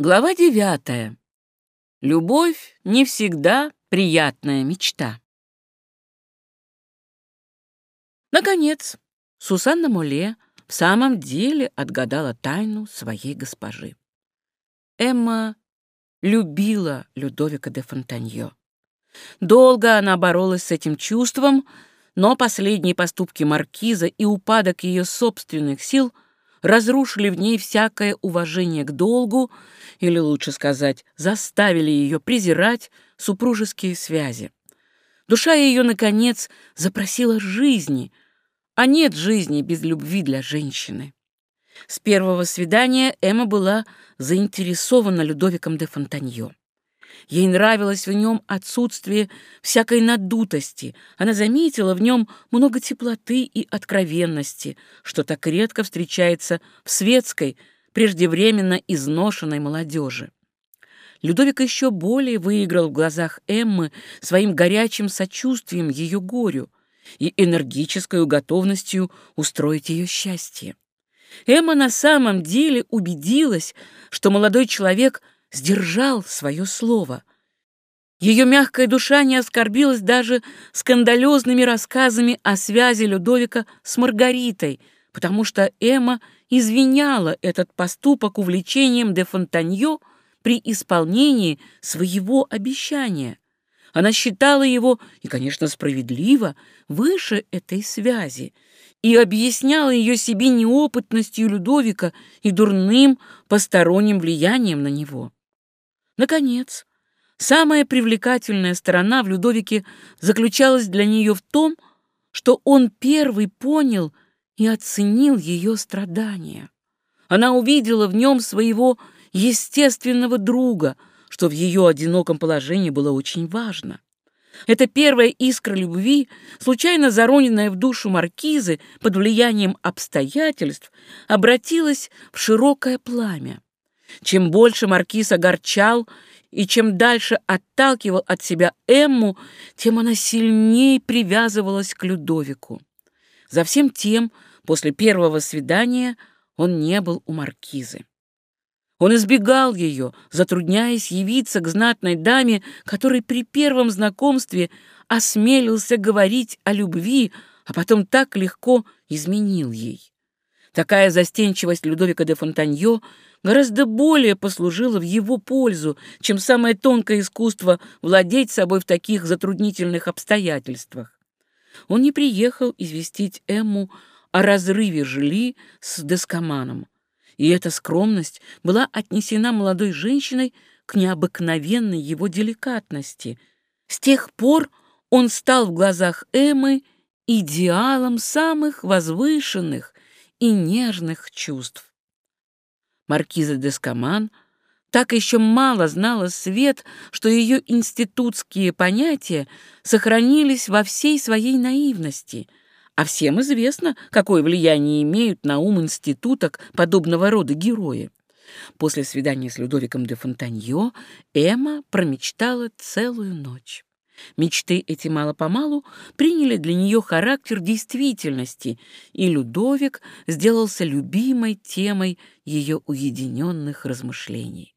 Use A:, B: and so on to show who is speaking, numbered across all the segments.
A: Глава девятая. Любовь не всегда приятная мечта. Наконец, Сусанна Моле в самом деле отгадала тайну своей госпожи. Эмма любила Людовика де Фонтаньо. Долго она боролась с этим чувством, но последние поступки маркиза и упадок ее собственных сил — разрушили в ней всякое уважение к долгу, или лучше сказать, заставили ее презирать супружеские связи. Душа ее, наконец, запросила жизни, а нет жизни без любви для женщины. С первого свидания Эмма была заинтересована Людовиком де Фонтаньо. Ей нравилось в нем отсутствие всякой надутости. Она заметила в нем много теплоты и откровенности, что так редко встречается в светской, преждевременно изношенной молодежи. Людовик еще более выиграл в глазах Эммы своим горячим сочувствием ее горю и энергической готовностью устроить ее счастье. Эмма на самом деле убедилась, что молодой человек — сдержал свое слово. Ее мягкая душа не оскорбилась даже скандалезными рассказами о связи Людовика с Маргаритой, потому что Эмма извиняла этот поступок увлечением де Фонтаньо при исполнении своего обещания. Она считала его, и, конечно, справедливо, выше этой связи, и объясняла ее себе неопытностью Людовика и дурным посторонним влиянием на него. Наконец, самая привлекательная сторона в Людовике заключалась для нее в том, что он первый понял и оценил ее страдания. Она увидела в нем своего естественного друга, что в ее одиноком положении было очень важно. Эта первая искра любви, случайно зароненная в душу маркизы под влиянием обстоятельств, обратилась в широкое пламя. Чем больше маркиз огорчал и чем дальше отталкивал от себя Эмму, тем она сильнее привязывалась к Людовику. За всем тем, после первого свидания он не был у маркизы. Он избегал ее, затрудняясь явиться к знатной даме, который при первом знакомстве осмелился говорить о любви, а потом так легко изменил ей. Такая застенчивость Людовика де Фонтаньо гораздо более послужило в его пользу, чем самое тонкое искусство владеть собой в таких затруднительных обстоятельствах. Он не приехал известить Эмму о разрыве жили с Дескоманом, и эта скромность была отнесена молодой женщиной к необыкновенной его деликатности. С тех пор он стал в глазах Эммы идеалом самых возвышенных и нежных чувств. Маркиза Дескоман так еще мало знала свет, что ее институтские понятия сохранились во всей своей наивности, а всем известно, какое влияние имеют на ум институток подобного рода герои. После свидания с Людовиком де Фонтаньо Эмма промечтала целую ночь. Мечты эти мало-помалу приняли для нее характер действительности, и Людовик сделался любимой темой ее уединенных размышлений.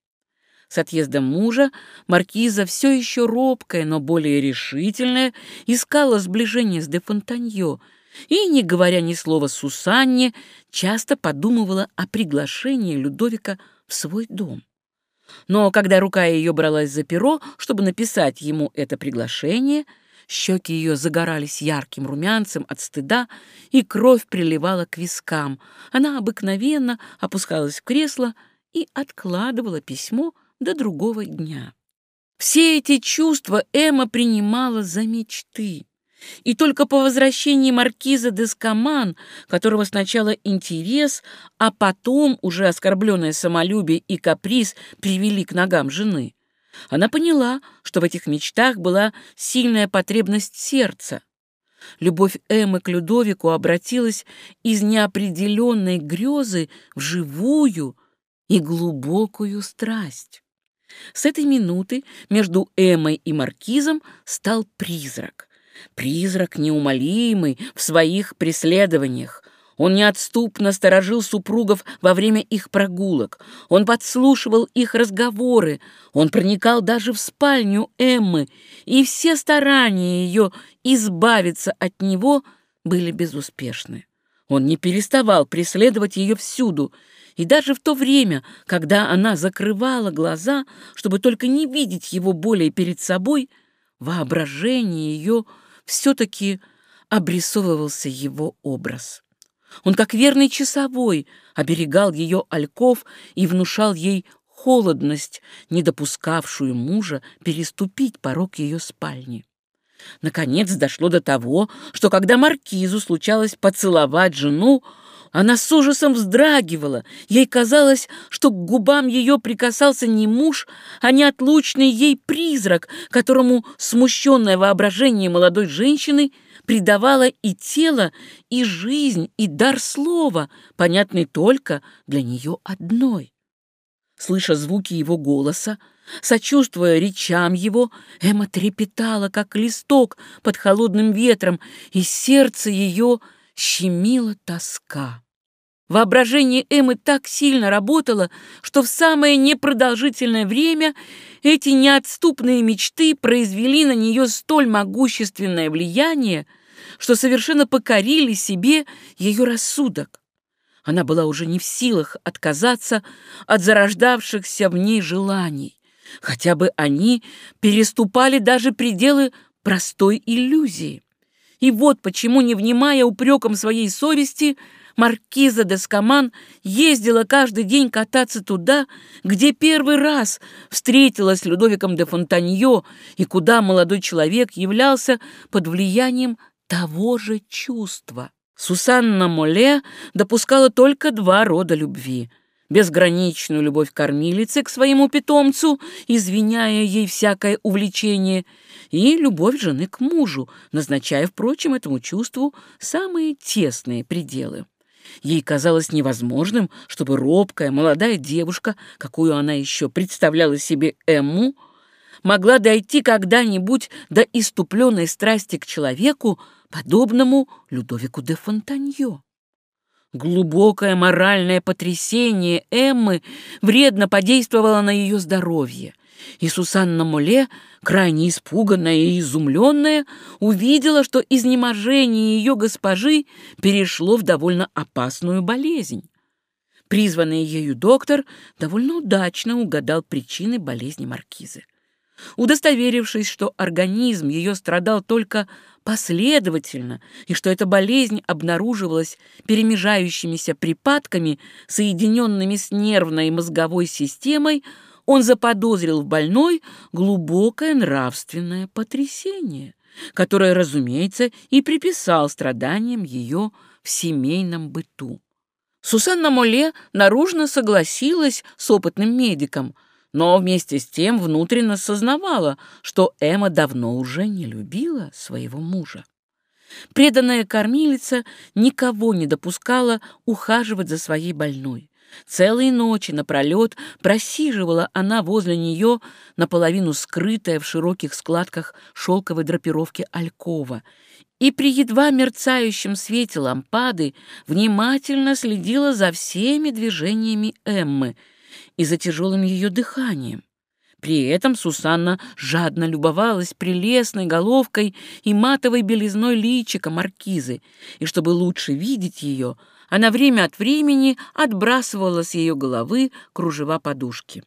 A: С отъездом мужа маркиза все еще робкая, но более решительная, искала сближение с де Фонтаньо и, не говоря ни слова Сусанне, часто подумывала о приглашении Людовика в свой дом. Но когда рука ее бралась за перо, чтобы написать ему это приглашение, щеки ее загорались ярким румянцем от стыда, и кровь приливала к вискам. Она обыкновенно опускалась в кресло и откладывала письмо до другого дня. Все эти чувства Эмма принимала за мечты. И только по возвращении маркиза Дескоман, которого сначала интерес, а потом уже оскорбленное самолюбие и каприз привели к ногам жены, она поняла, что в этих мечтах была сильная потребность сердца. Любовь Эммы к Людовику обратилась из неопределенной грезы в живую и глубокую страсть. С этой минуты между Эммой и Маркизом стал призрак — Призрак неумолимый в своих преследованиях. Он неотступно сторожил супругов во время их прогулок. Он подслушивал их разговоры. Он проникал даже в спальню Эммы, и все старания ее избавиться от него были безуспешны. Он не переставал преследовать ее всюду, и даже в то время, когда она закрывала глаза, чтобы только не видеть его более перед собой, воображение ее все-таки обрисовывался его образ. Он, как верный часовой, оберегал ее ольков и внушал ей холодность, не допускавшую мужа переступить порог ее спальни. Наконец дошло до того, что когда маркизу случалось поцеловать жену, она с ужасом вздрагивала. Ей казалось, что к губам ее прикасался не муж, а неотлучный ей призрак, которому смущенное воображение молодой женщины придавало и тело, и жизнь, и дар слова, понятный только для нее одной. Слыша звуки его голоса, сочувствуя речам его, Эмма трепетала, как листок под холодным ветром, и сердце ее — щемила тоска. Воображение Эммы так сильно работало, что в самое непродолжительное время эти неотступные мечты произвели на нее столь могущественное влияние, что совершенно покорили себе ее рассудок. Она была уже не в силах отказаться от зарождавшихся в ней желаний, хотя бы они переступали даже пределы простой иллюзии. И вот почему, не внимая упрекам своей совести, маркиза де Скаман ездила каждый день кататься туда, где первый раз встретилась с Людовиком де Фонтаньо и куда молодой человек являлся под влиянием того же чувства. Сусанна Моле допускала только два рода любви — безграничную любовь кормилицы к своему питомцу, извиняя ей всякое увлечение, и любовь жены к мужу, назначая, впрочем, этому чувству самые тесные пределы. Ей казалось невозможным, чтобы робкая молодая девушка, какую она еще представляла себе Эмму, могла дойти когда-нибудь до иступленной страсти к человеку, подобному Людовику де Фонтаньо. Глубокое моральное потрясение Эммы вредно подействовало на ее здоровье, и Сусанна Моле, крайне испуганная и изумленная, увидела, что изнеможение ее госпожи перешло в довольно опасную болезнь. Призванный ею доктор довольно удачно угадал причины болезни маркизы. Удостоверившись, что организм ее страдал только последовательно, и что эта болезнь обнаруживалась перемежающимися припадками, соединенными с нервной и мозговой системой, он заподозрил в больной глубокое нравственное потрясение, которое, разумеется, и приписал страданиям ее в семейном быту. Сусанна Моле наружно согласилась с опытным медиком – но вместе с тем внутренно сознавала, что Эмма давно уже не любила своего мужа. Преданная кормилица никого не допускала ухаживать за своей больной. Целые ночи напролет просиживала она возле нее, наполовину скрытая в широких складках шелковой драпировки алькова, и при едва мерцающем свете лампады внимательно следила за всеми движениями Эммы — и за тяжелым ее дыханием. При этом Сусанна жадно любовалась прелестной головкой и матовой белизной личика маркизы, и чтобы лучше видеть ее, она время от времени отбрасывала с ее головы кружева подушки.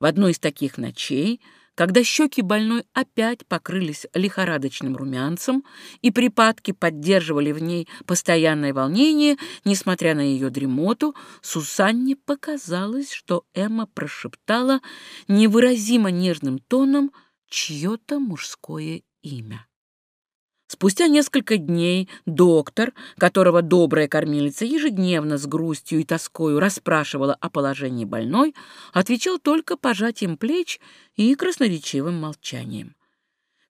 A: В одной из таких ночей когда щеки больной опять покрылись лихорадочным румянцем и припадки поддерживали в ней постоянное волнение, несмотря на ее дремоту, Сусанне показалось, что Эмма прошептала невыразимо нежным тоном чье-то мужское имя. Спустя несколько дней доктор, которого добрая кормилица ежедневно с грустью и тоскою расспрашивала о положении больной, отвечал только пожатием плеч и красноречивым молчанием.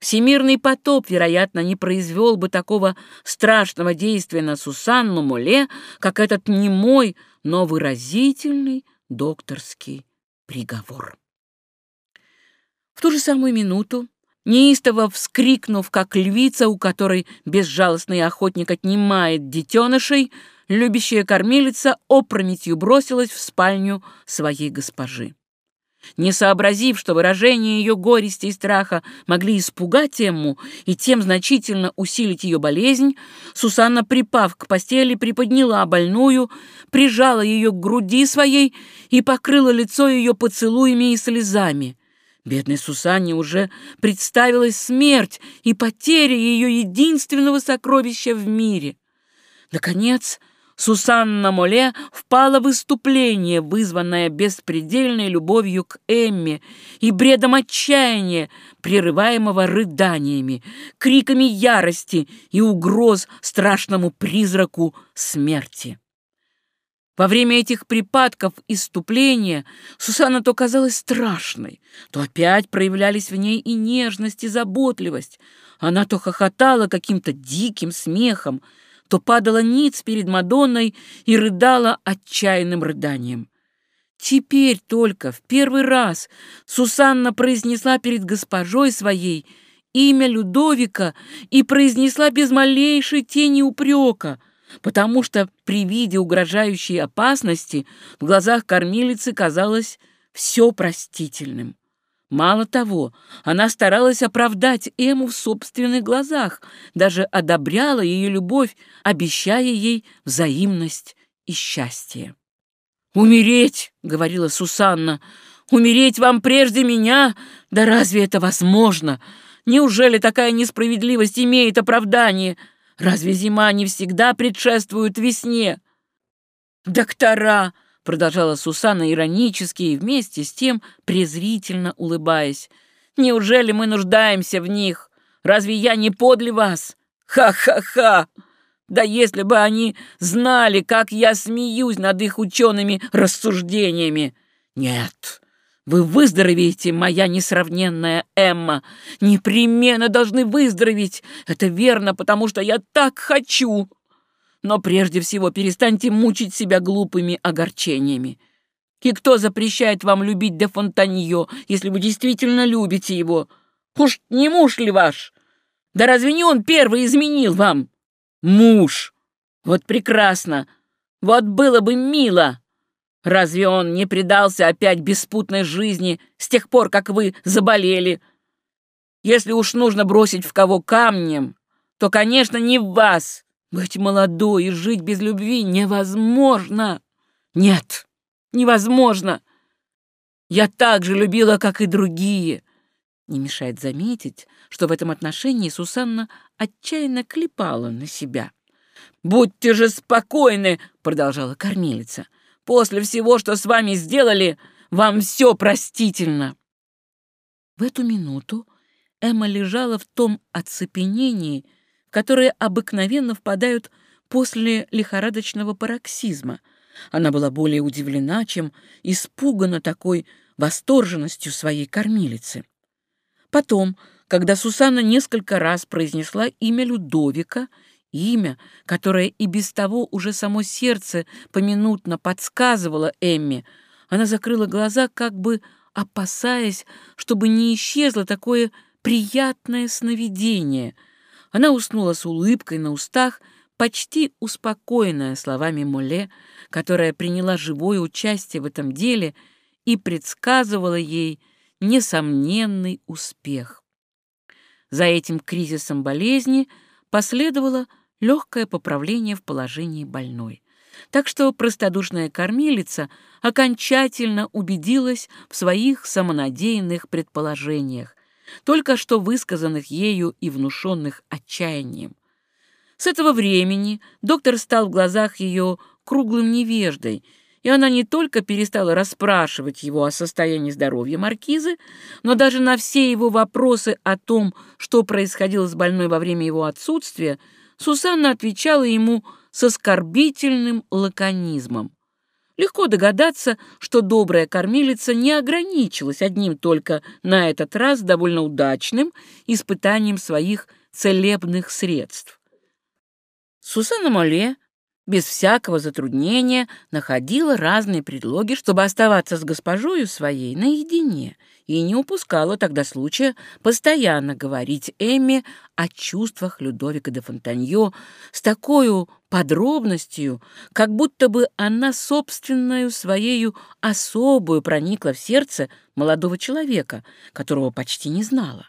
A: Всемирный потоп, вероятно, не произвел бы такого страшного действия на Сусанну Моле, как этот немой, но выразительный докторский приговор. В ту же самую минуту неистово вскрикнув, как львица, у которой безжалостный охотник отнимает детенышей, любящая кормилица опрометью бросилась в спальню своей госпожи. Не сообразив, что выражение ее горести и страха могли испугать Эмму и тем значительно усилить ее болезнь, Сусанна, припав к постели, приподняла больную, прижала ее к груди своей и покрыла лицо ее поцелуями и слезами. Бедной Сусанне уже представилась смерть и потеря ее единственного сокровища в мире. Наконец, Сусанна Моле впала в выступление, вызванное беспредельной любовью к Эмме и бредом отчаяния, прерываемого рыданиями, криками ярости и угроз страшному призраку смерти. Во время этих припадков иступления Сусанна то казалась страшной, то опять проявлялись в ней и нежность, и заботливость. Она то хохотала каким-то диким смехом, то падала ниц перед Мадонной и рыдала отчаянным рыданием. Теперь только, в первый раз, Сусанна произнесла перед госпожой своей имя Людовика и произнесла без малейшей тени упрека, потому что при виде угрожающей опасности в глазах кормилицы казалось все простительным. Мало того, она старалась оправдать Эму в собственных глазах, даже одобряла ее любовь, обещая ей взаимность и счастье. «Умереть!» — говорила Сусанна. «Умереть вам прежде меня? Да разве это возможно? Неужели такая несправедливость имеет оправдание? Разве зима не всегда предшествует весне?» «Доктора!» продолжала Сусанна иронически и вместе с тем презрительно улыбаясь. «Неужели мы нуждаемся в них? Разве я не подле вас? Ха-ха-ха! Да если бы они знали, как я смеюсь над их учеными рассуждениями! Нет!» Вы выздоровеете, моя несравненная Эмма. Непременно должны выздороветь. Это верно, потому что я так хочу. Но прежде всего перестаньте мучить себя глупыми огорчениями. И кто запрещает вам любить де Фонтаньо, если вы действительно любите его? Уж не муж ли ваш? Да разве не он первый изменил вам? Муж! Вот прекрасно! Вот было бы мило! Разве он не предался опять беспутной жизни с тех пор, как вы заболели? Если уж нужно бросить в кого камнем, то, конечно, не в вас, быть молодой и жить без любви невозможно. Нет, невозможно. Я так же любила, как и другие. Не мешает заметить, что в этом отношении Сусанна отчаянно клепала на себя. «Будьте же спокойны!» — продолжала кормилица. «После всего, что с вами сделали, вам все простительно!» В эту минуту Эмма лежала в том оцепенении, которые обыкновенно впадают после лихорадочного пароксизма. Она была более удивлена, чем испугана такой восторженностью своей кормилицы. Потом, когда Сусанна несколько раз произнесла имя Людовика, имя, которое и без того уже само сердце поминутно подсказывало Эмме, она закрыла глаза, как бы опасаясь, чтобы не исчезло такое приятное сновидение — она уснула с улыбкой на устах, почти успокоенная словами Моле, которая приняла живое участие в этом деле и предсказывала ей несомненный успех. За этим кризисом болезни последовало легкое поправление в положении больной. Так что простодушная кормилица окончательно убедилась в своих самонадеянных предположениях, только что высказанных ею и внушенных отчаянием. С этого времени доктор стал в глазах ее круглым невеждой, и она не только перестала расспрашивать его о состоянии здоровья маркизы, но даже на все его вопросы о том, что происходило с больной во время его отсутствия, Сусанна отвечала ему с оскорбительным лаконизмом. Легко догадаться, что добрая кормилица не ограничилась одним только на этот раз довольно удачным испытанием своих целебных средств. Сусанна Моле без всякого затруднения находила разные предлоги, чтобы оставаться с госпожою своей наедине, и не упускала тогда случая постоянно говорить Эмме о чувствах Людовика де Фонтаньо с такой подробностью, как будто бы она собственную своею особую проникла в сердце молодого человека, которого почти не знала.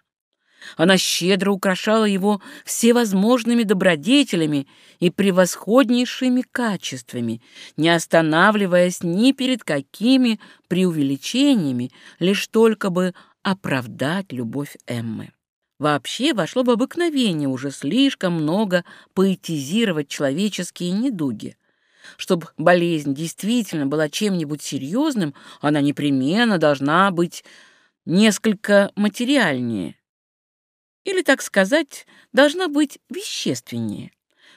A: Она щедро украшала его всевозможными добродетелями и превосходнейшими качествами, не останавливаясь ни перед какими преувеличениями, лишь только бы оправдать любовь Эммы. Вообще вошло в обыкновение уже слишком много поэтизировать человеческие недуги. Чтобы болезнь действительно была чем-нибудь серьезным, она непременно должна быть несколько материальнее или, так сказать, должна быть вещественнее.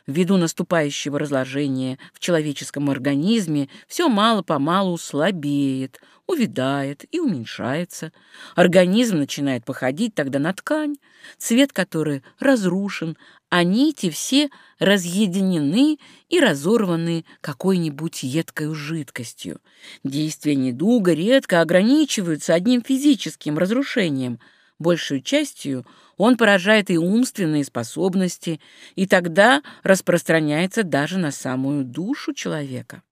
A: Ввиду наступающего разложения в человеческом организме все мало-помалу слабеет, увядает и уменьшается. Организм начинает походить тогда на ткань, цвет которой разрушен, а нити все разъединены и разорваны какой-нибудь едкой жидкостью. Действия недуга редко ограничиваются одним физическим разрушением – большую частью он поражает и умственные способности, и тогда распространяется даже на самую душу человека.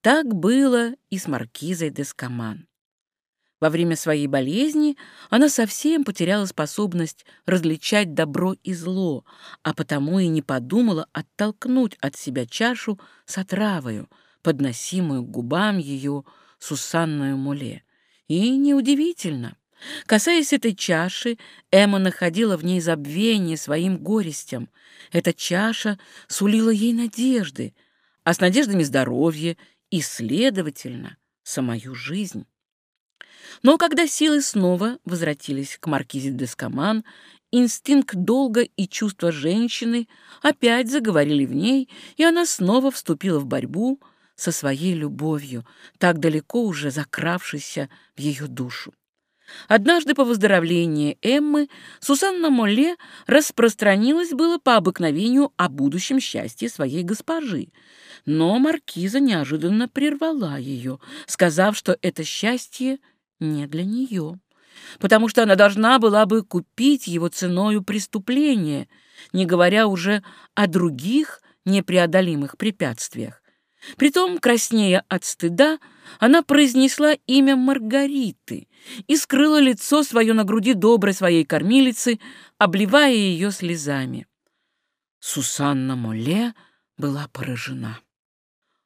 A: Так было и с маркизой Дескаман. Во время своей болезни она совсем потеряла способность различать добро и зло, а потому и не подумала оттолкнуть от себя чашу с отравою, подносимую к губам ее Сусанную Муле. И неудивительно. Касаясь этой чаши, Эмма находила в ней забвение своим горестям. Эта чаша сулила ей надежды, а с надеждами здоровье и, следовательно, самую жизнь. Но когда силы снова возвратились к маркизе Дескаман, инстинкт долга и чувства женщины опять заговорили в ней, и она снова вступила в борьбу со своей любовью, так далеко уже закравшейся в ее душу. Однажды по выздоровлении Эммы Сусанна Молле распространилась было по обыкновению о будущем счастье своей госпожи, но маркиза неожиданно прервала ее, сказав, что это счастье не для нее, потому что она должна была бы купить его ценою преступления, не говоря уже о других непреодолимых препятствиях. Притом, краснея от стыда, она произнесла имя Маргариты и скрыла лицо свое на груди доброй своей кормилицы, обливая ее слезами. Сусанна Моле была поражена.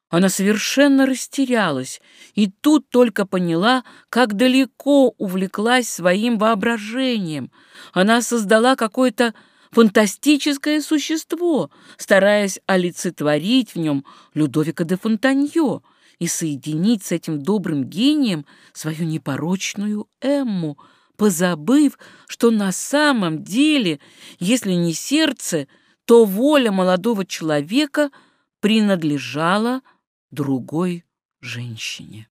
A: Она совершенно растерялась и тут только поняла, как далеко увлеклась своим воображением. Она создала какое-то фантастическое существо, стараясь олицетворить в нем Людовика де Фонтаньо и соединить с этим добрым гением свою непорочную Эмму, позабыв, что на самом деле, если не сердце, то воля молодого человека принадлежала другой женщине.